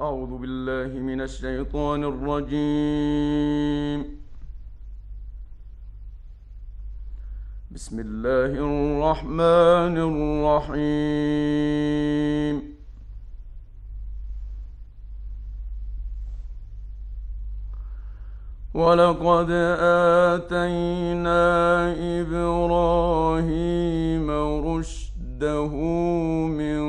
أعوذ بالله من الشيطان الرجيم. بسم الله الرحمن الرحيم. ولقد آتينا إبراهيم رشده من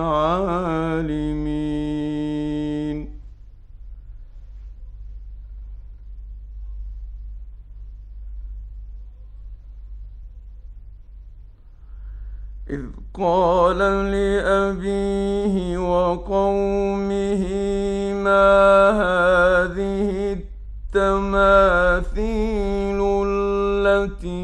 عالمين إذ قال لأبيه وقومه ما هذه التماثيل التي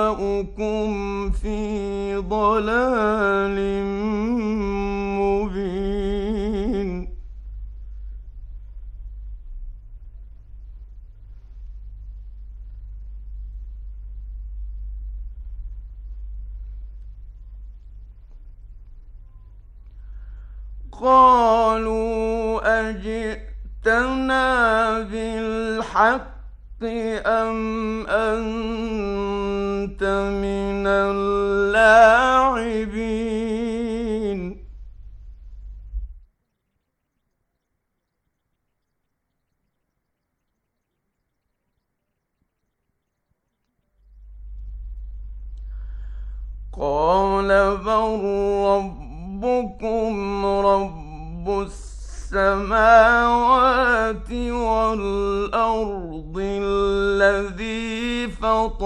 وآباؤكم في ضلال رب السماوات والأرض الذي فطرهن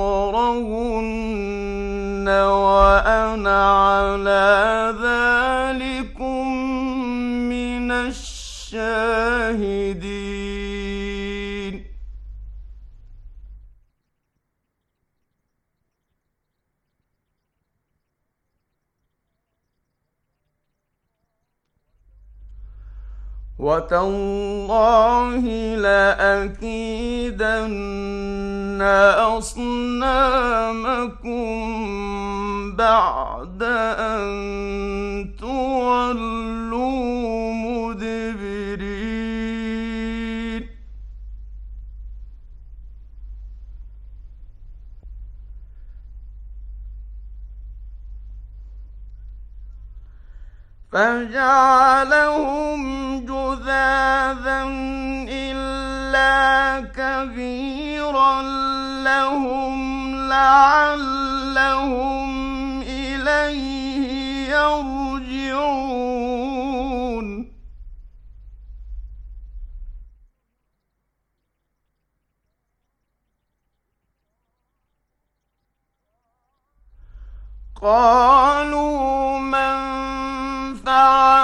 وأنا على ذلكم من الشاهدين. وتالله لأكيدن أصنامكم بعد أن تولوا مدبرين فجعلهم إلا كبيرا لهم لعلهم إليه يرجعون قالوا من فعل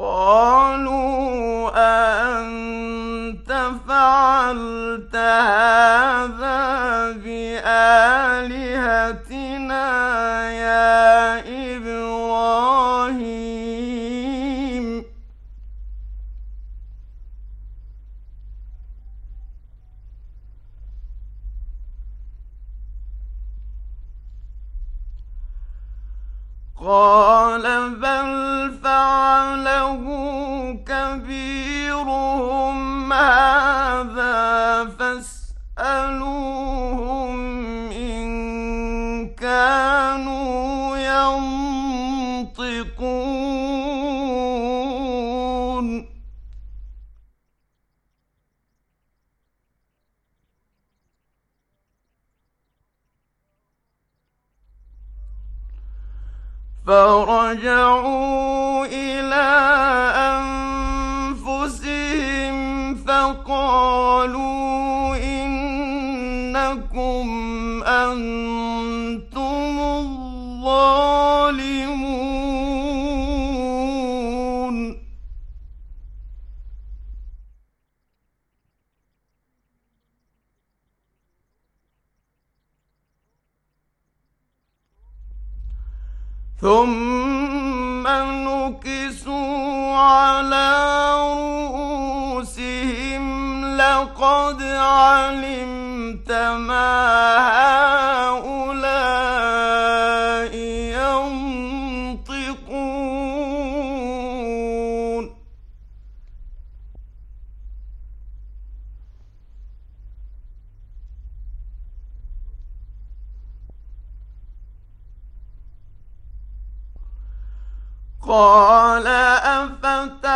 قالوا أنت فعلت هذا؟ فرجعوا إلى قد علمت ما هؤلاء ينطقون. قال أفتعبدون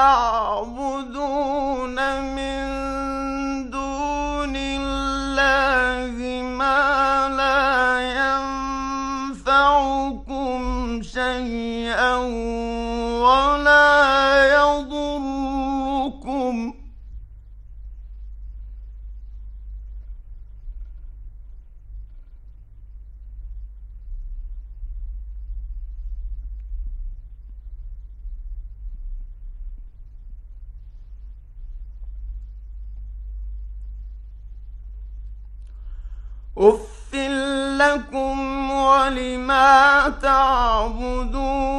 لكم ولما تعبدون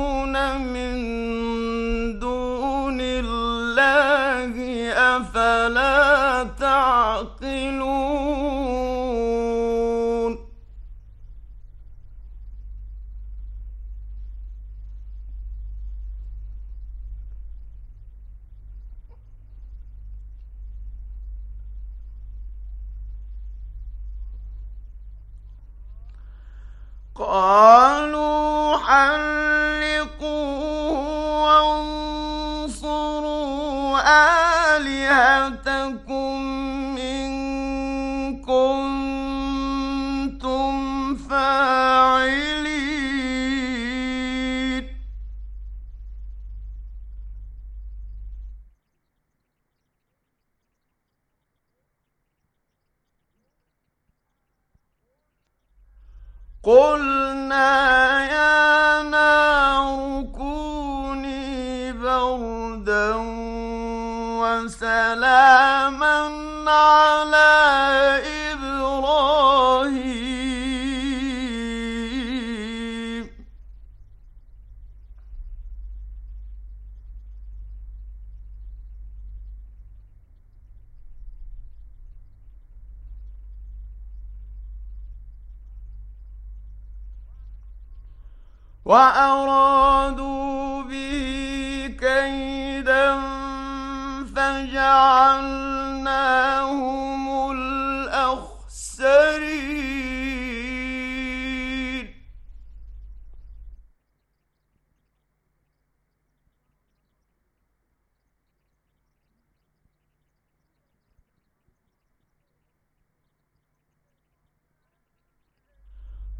قلنا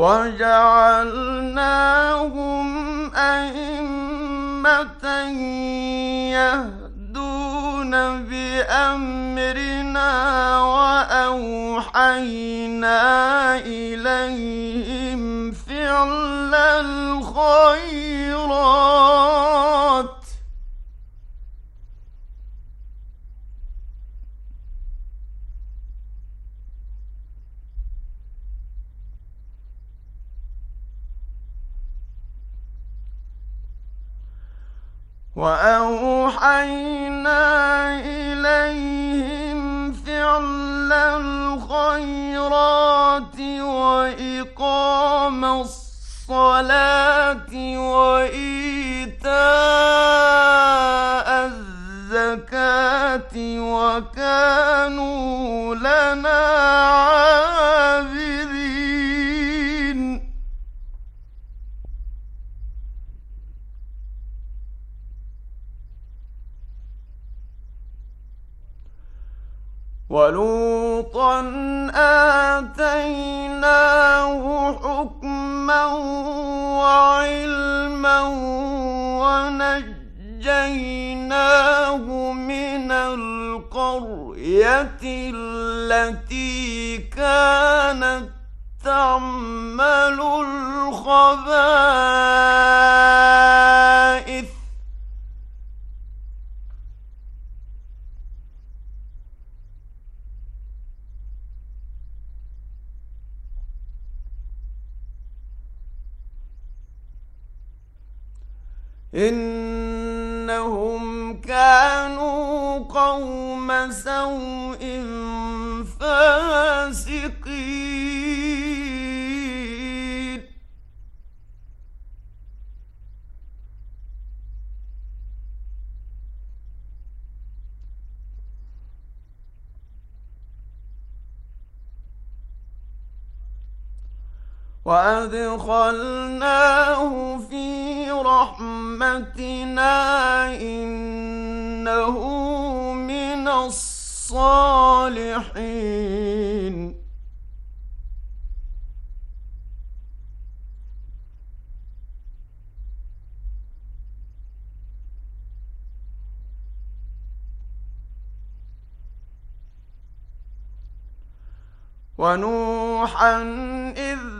وجعلناهم أئمة يهدون بأمرنا وأوحينا إليهم فعل الخيرات وأوحينا إليهم فعل الخيرات وإقام الصلاة وإيتاء الزكاة وكانوا لنا عابدين ولوطا آتيناه حكما وعلما ونجيناه من القرية التي كانت تعمل الخبائث إنهم كانوا قوم سوء فاسقين. وأدخلناه في رحمتنا إنه من الصالحين. ونوحا إذ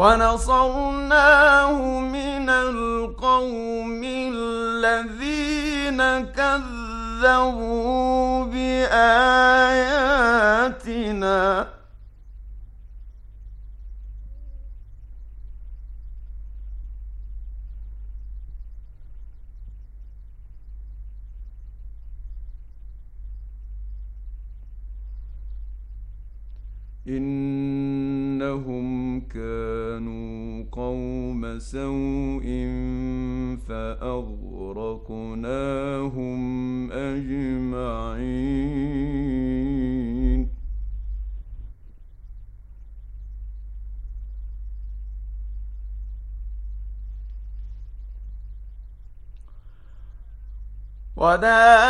ونصرناه من القوم الذين كذبوا بآياتنا. إنهم كانوا قوم سوء فأغرقناهم أجمعين. وداود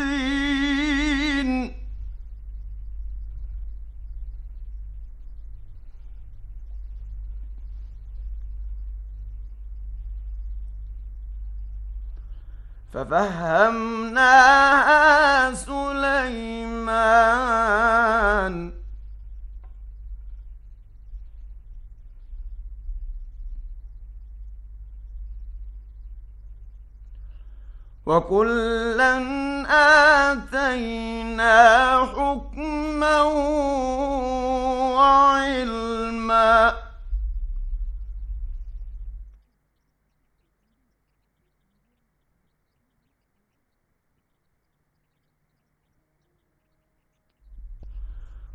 ففهمناها سليمان. وكلا آتينا حكما وعلما.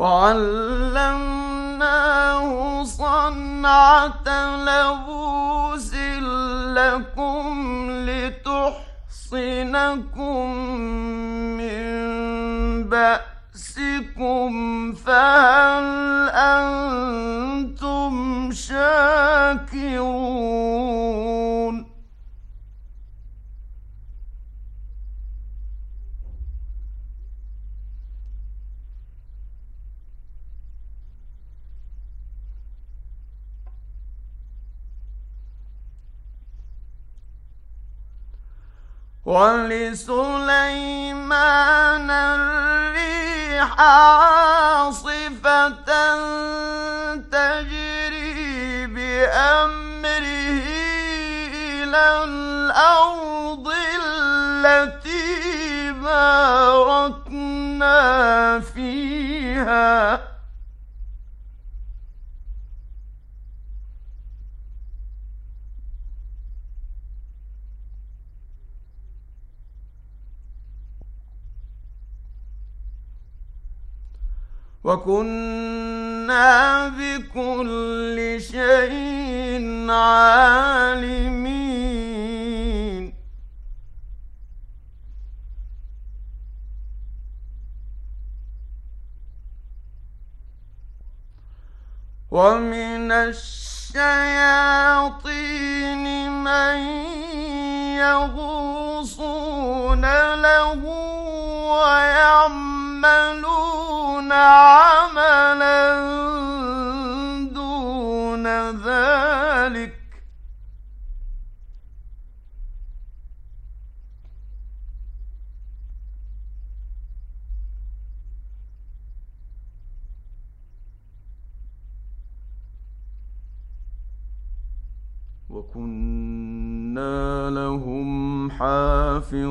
وعلمناه صنعة لبوس لكم لتحصنكم من بأسكم فهل أنتم شاكرون؟ ولسليمان الريح عاصفة تجري بأمره إلى الأرض التي باركنا فيها. وكنا بكل شيء عالمين. ومن الشياطين من يغوصون له ويعملون عملا دون ذلك. وكنا لهم حافظين.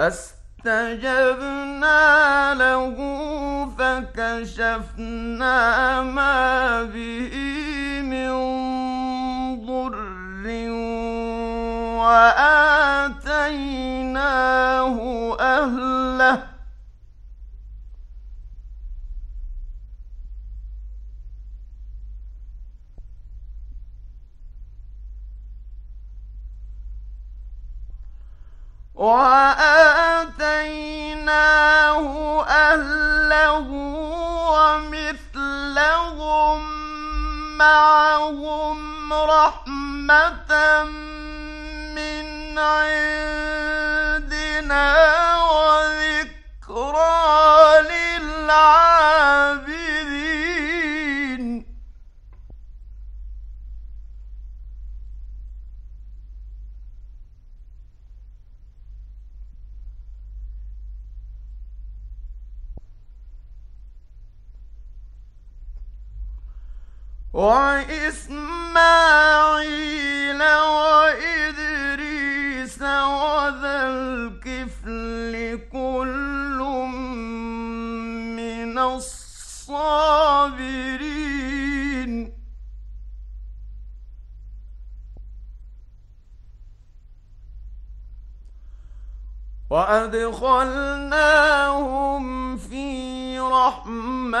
فاستجبنا له فكشفنا ما به من ضر وآتيناه أهله. وآتيناه أهله ومثلهم معهم رحمة من عندنا وذكرى للعابدين. وإسماعيل وإدريس وذا الكفل كل من الصابرين. وأدخلناهم في رحمتنا.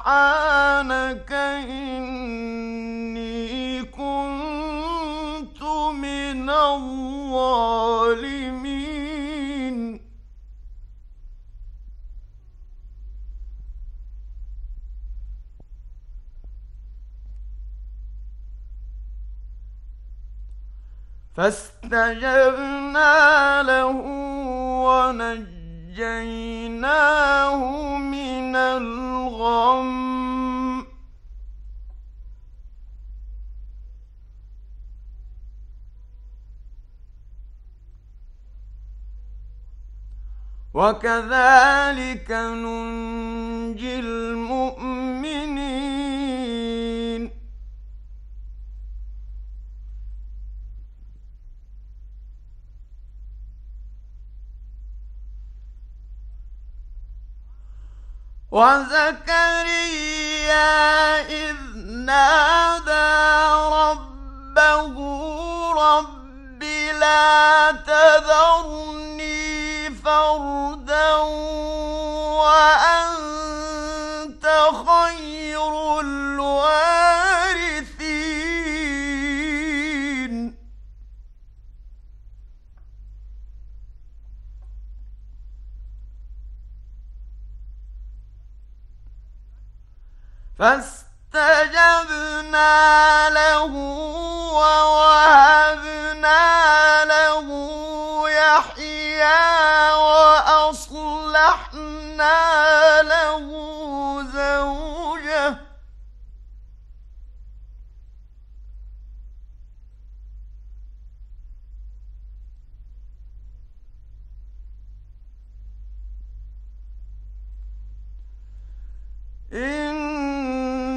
سبحانك إني كنت من الظالمين. فاستجبنا له ونجيناه من الغم وكذلك ننجي المؤمنين وزكريا إذ نادى ربه رب لا تذرني فردا فاستجبنا له ووهبنا له يحيى وأصلحنا له زوجه. إن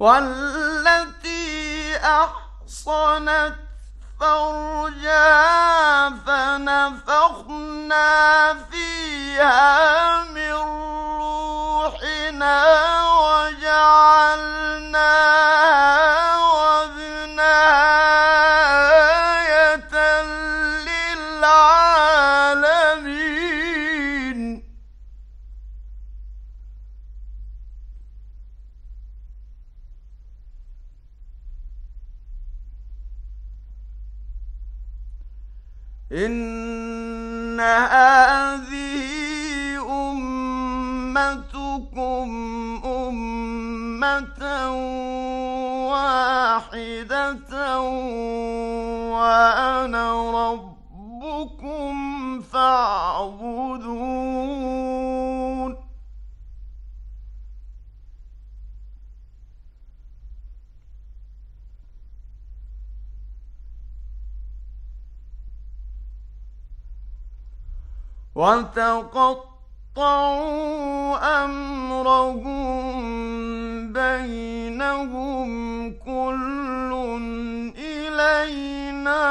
والتي أحصنت فرجا فنفخنا فيها من روحنا وجعلناها وتقطعوا أمرهم بينهم كل إلينا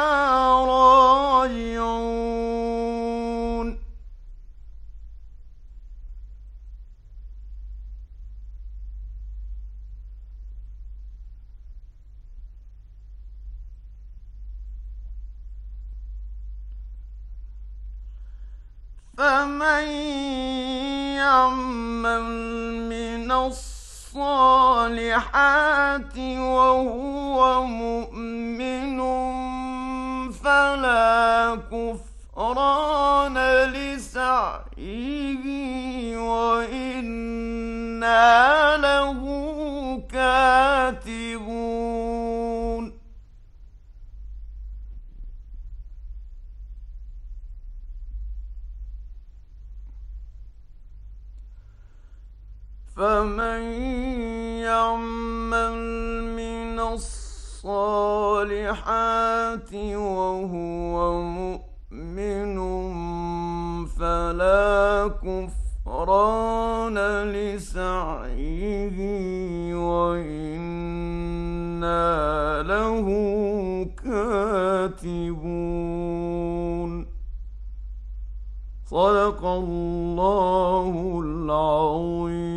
فمن يعمل من الصالحات وهو مؤمن فلا كفران لسعيه وإنا الصالحات وهو مؤمن فلا كفران لسعيه وإنا له كاتبون صدق الله العظيم